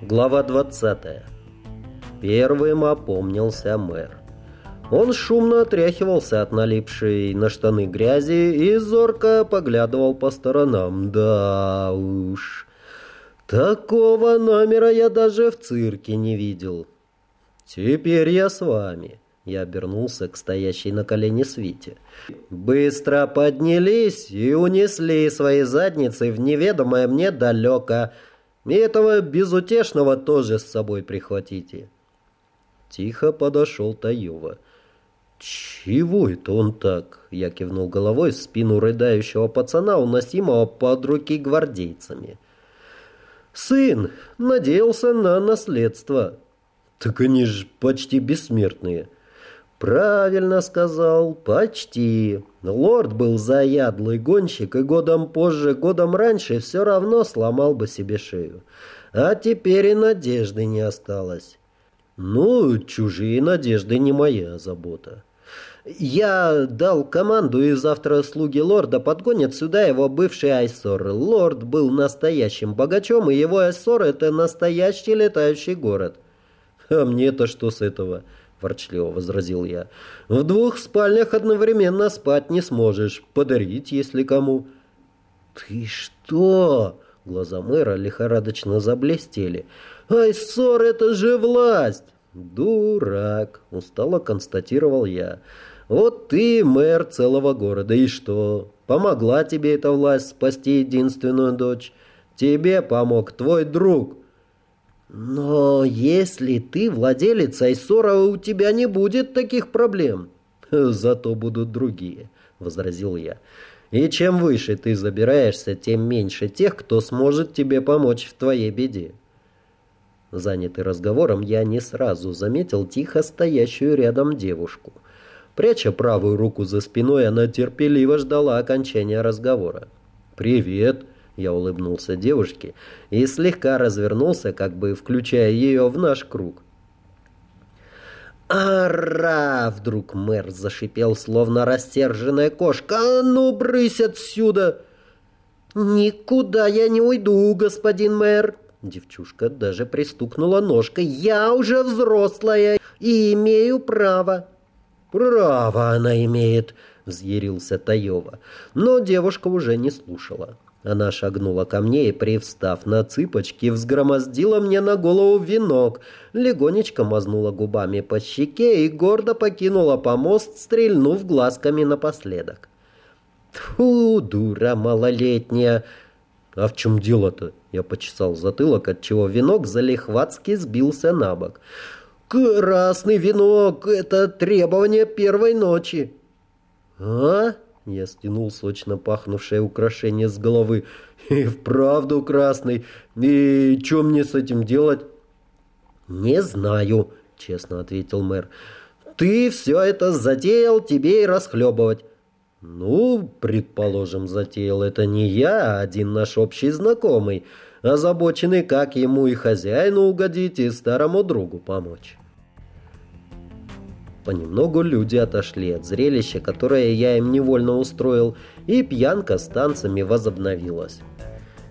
Глава 20. Первым опомнился мэр. Он шумно отряхивался от налипшей на штаны грязи и зорко поглядывал по сторонам. Да уж, такого номера я даже в цирке не видел. Теперь я с вами. Я обернулся к стоящей на колене Свите. Быстро поднялись и унесли свои задницы в неведомое мне далеко и этого безутешного тоже с собой прихватите. Тихо подошел Таева. «Чего это он так?» Я кивнул головой в спину рыдающего пацана, уносимого под руки гвардейцами. «Сын надеялся на наследство». «Так они же почти бессмертные». «Правильно сказал, почти. Лорд был заядлый гонщик, и годом позже, годом раньше все равно сломал бы себе шею. А теперь и надежды не осталось. Ну, чужие надежды не моя забота. Я дал команду, и завтра слуги лорда подгонят сюда его бывший Айсор. Лорд был настоящим богачом, и его Айсор — это настоящий летающий город. А мне-то что с этого?» — ворчливо возразил я. «В двух спальнях одновременно спать не сможешь. Подарить, если кому». «Ты что?» — глаза мэра лихорадочно заблестели. «Ай, ссор, это же власть!» «Дурак!» — устало констатировал я. «Вот ты мэр целого города, и что? Помогла тебе эта власть спасти единственную дочь? Тебе помог твой друг». Но если ты владелец Айсора, у тебя не будет таких проблем. Зато будут другие, возразил я. И чем выше ты забираешься, тем меньше тех, кто сможет тебе помочь в твоей беде. Занятый разговором, я не сразу заметил тихо стоящую рядом девушку. Пряча правую руку за спиной, она терпеливо ждала окончания разговора. «Привет!» Я улыбнулся девушке и слегка развернулся, как бы включая ее в наш круг. «Ара!» — вдруг мэр зашипел, словно растерженная кошка. «А ну, брысь отсюда!» «Никуда я не уйду, господин мэр!» Девчушка даже пристукнула ножкой. «Я уже взрослая и имею право!» «Право она имеет!» — взъярился Таева. Но девушка уже не слушала. Она шагнула ко мне и, привстав на цыпочки, взгромоздила мне на голову венок, легонечко мазнула губами по щеке и гордо покинула помост, стрельнув глазками напоследок. «Тьфу, дура малолетняя!» «А в чем дело-то?» Я почесал затылок, отчего венок залихватски сбился на бок. «Красный венок — это требование первой ночи!» «А?» Я стянул сочно пахнувшее украшение с головы. И вправду красный. И что мне с этим делать? Не знаю, честно ответил мэр. Ты все это затеял, тебе и расхлебывать. Ну, предположим, затеял это не я, а один наш общий знакомый, озабоченный, как ему и хозяину угодить, и старому другу помочь. Понемногу люди отошли от зрелища, которое я им невольно устроил, и пьянка с танцами возобновилась.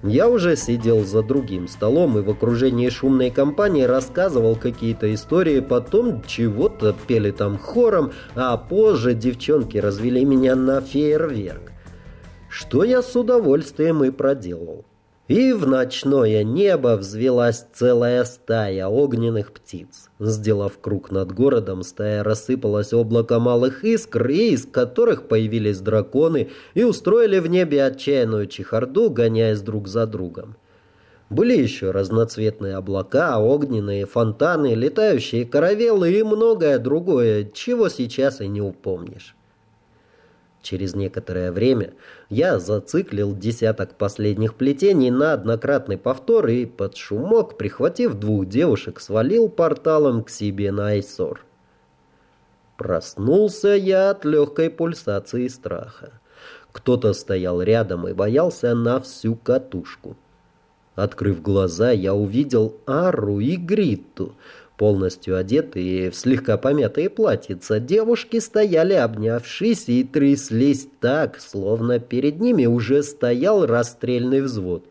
Я уже сидел за другим столом и в окружении шумной компании рассказывал какие-то истории, потом чего-то пели там хором, а позже девчонки развели меня на фейерверк. Что я с удовольствием и проделал. И в ночное небо взвелась целая стая огненных птиц. Сделав круг над городом, стая рассыпалась облако малых искр, из которых появились драконы и устроили в небе отчаянную чехарду, гоняясь друг за другом. Были еще разноцветные облака, огненные фонтаны, летающие каравеллы и многое другое, чего сейчас и не упомнишь. Через некоторое время я зациклил десяток последних плетений на однократный повтор и под шумок, прихватив двух девушек, свалил порталом к себе на Айсор. Проснулся я от легкой пульсации страха. Кто-то стоял рядом и боялся на всю катушку. Открыв глаза, я увидел Ару и Гритту — Полностью одетые в слегка помятые платьица, девушки стояли обнявшись и тряслись так, словно перед ними уже стоял расстрельный взвод.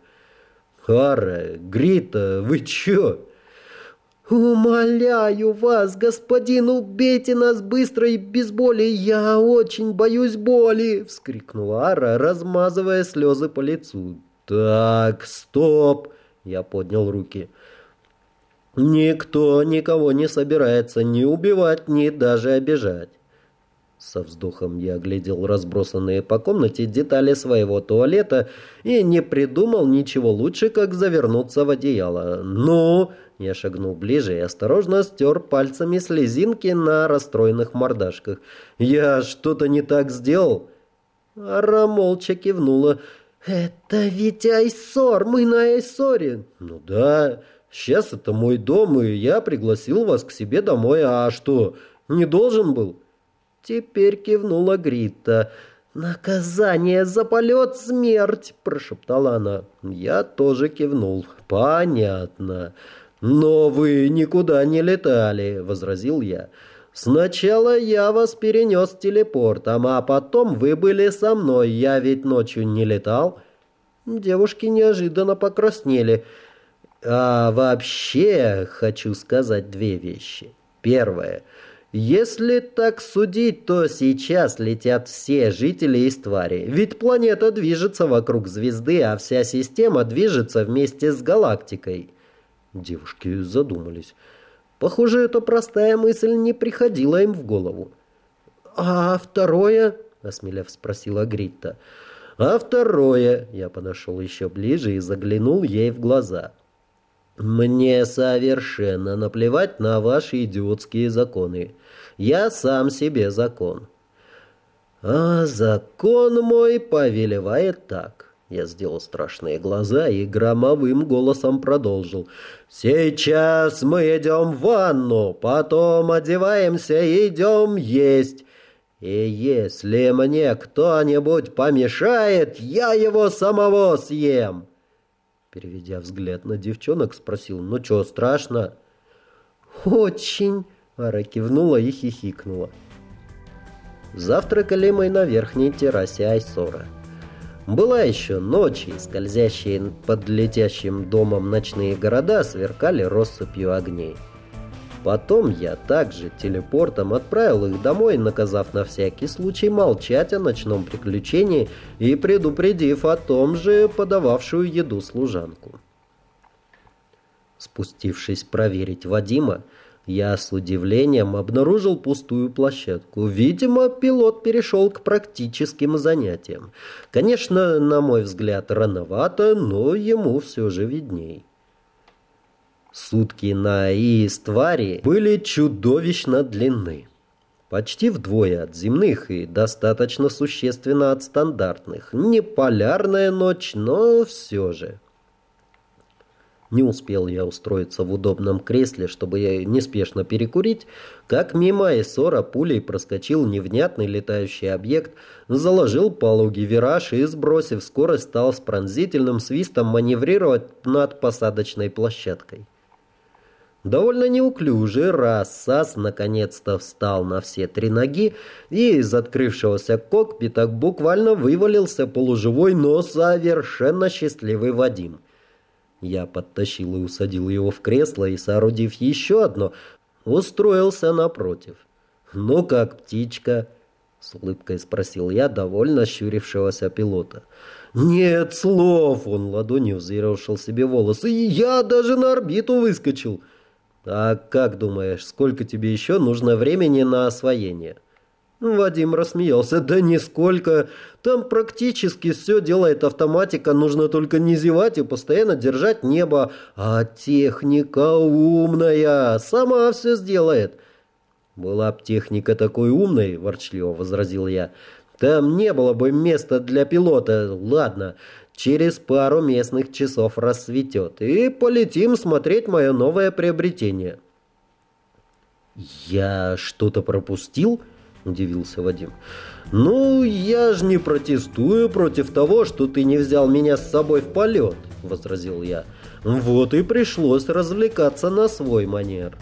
«Ара, Грита, вы чё?» «Умоляю вас, господин, убейте нас быстро и без боли, я очень боюсь боли!» — вскрикнула Ара, размазывая слезы по лицу. «Так, стоп!» — я поднял руки. «Никто никого не собирается ни убивать, ни даже обижать. Со вздохом я оглядел разбросанные по комнате детали своего туалета и не придумал ничего лучше, как завернуться в одеяло. «Ну!» Я шагнул ближе и осторожно стер пальцами слезинки на расстроенных мордашках. «Я что-то не так сделал?» Ара молча кивнула. «Это ведь Айсор, мы на Айсоре!» «Ну да, сейчас это мой дом, и я пригласил вас к себе домой. А что, не должен был?» Теперь кивнула Грита. «Наказание за полет — смерть!» — прошептала она. Я тоже кивнул. «Понятно. Но вы никуда не летали», — возразил я. «Сначала я вас перенес телепортом, а потом вы были со мной. Я ведь ночью не летал». Девушки неожиданно покраснели. «А вообще хочу сказать две вещи. Первое — если так судить, то сейчас летят все жители из твари. Ведь планета движется вокруг звезды, а вся система движется вместе с галактикой. Девушки задумались. Похоже, эта простая мысль не приходила им в голову. «А второе?» — осмелев спросила Гритта. «А второе?» — я подошел еще ближе и заглянул ей в глаза. «Мне совершенно наплевать на ваши идиотские законы. Я сам себе закон». «А закон мой повелевает так». Я сделал страшные глаза и громовым голосом продолжил. «Сейчас мы идем в ванну, потом одеваемся и идем есть. И если мне кто-нибудь помешает, я его самого съем». Переведя взгляд на девчонок, спросил, ну что, страшно? «Очень!» — Ара кивнула и хихикнула. Завтракали мы на верхней террасе Айсора. Была еще ночь, и скользящие под летящим домом ночные города сверкали россыпью огней. Потом я также телепортом отправил их домой, наказав на всякий случай молчать о ночном приключении и предупредив о том же подававшую еду служанку. Спустившись проверить Вадима, я с удивлением обнаружил пустую площадку. Видимо, пилот перешел к практическим занятиям. Конечно, на мой взгляд, рановато, но ему все же видней. Сутки на Иистваре были чудовищно длинны. Почти вдвое от земных и достаточно существенно от стандартных. Не полярная ночь, но все же. Не успел я устроиться в удобном кресле, чтобы неспешно перекурить, как мимо Эссора пулей проскочил невнятный летающий объект, заложил пологий вираж и, сбросив скорость, стал с пронзительным свистом маневрировать над посадочной площадкой. Довольно неуклюжий Рассас наконец-то встал на все три ноги и из открывшегося кокпита буквально вывалился полуживой, но совершенно счастливый Вадим. Я подтащил и усадил его в кресло и, соорудив еще одно, устроился напротив. «Ну как, птичка?» — с улыбкой спросил я довольно щурившегося пилота. «Нет слов!» — он ладонью взъерошил себе волосы. «Я даже на орбиту выскочил!» «А как думаешь, сколько тебе еще нужно времени на освоение?» Вадим рассмеялся. «Да нисколько. Там практически все делает автоматика. Нужно только не зевать и постоянно держать небо. А техника умная. Сама все сделает». «Была б техника такой умной», — ворчливо возразил я. «Там не было бы места для пилота. Ладно, Через пару местных часов рассветет, и полетим смотреть мое новое приобретение». «Я что-то пропустил?» – удивился Вадим. «Ну, я ж не протестую против того, что ты не взял меня с собой в полет», – возразил я. «Вот и пришлось развлекаться на свой манер».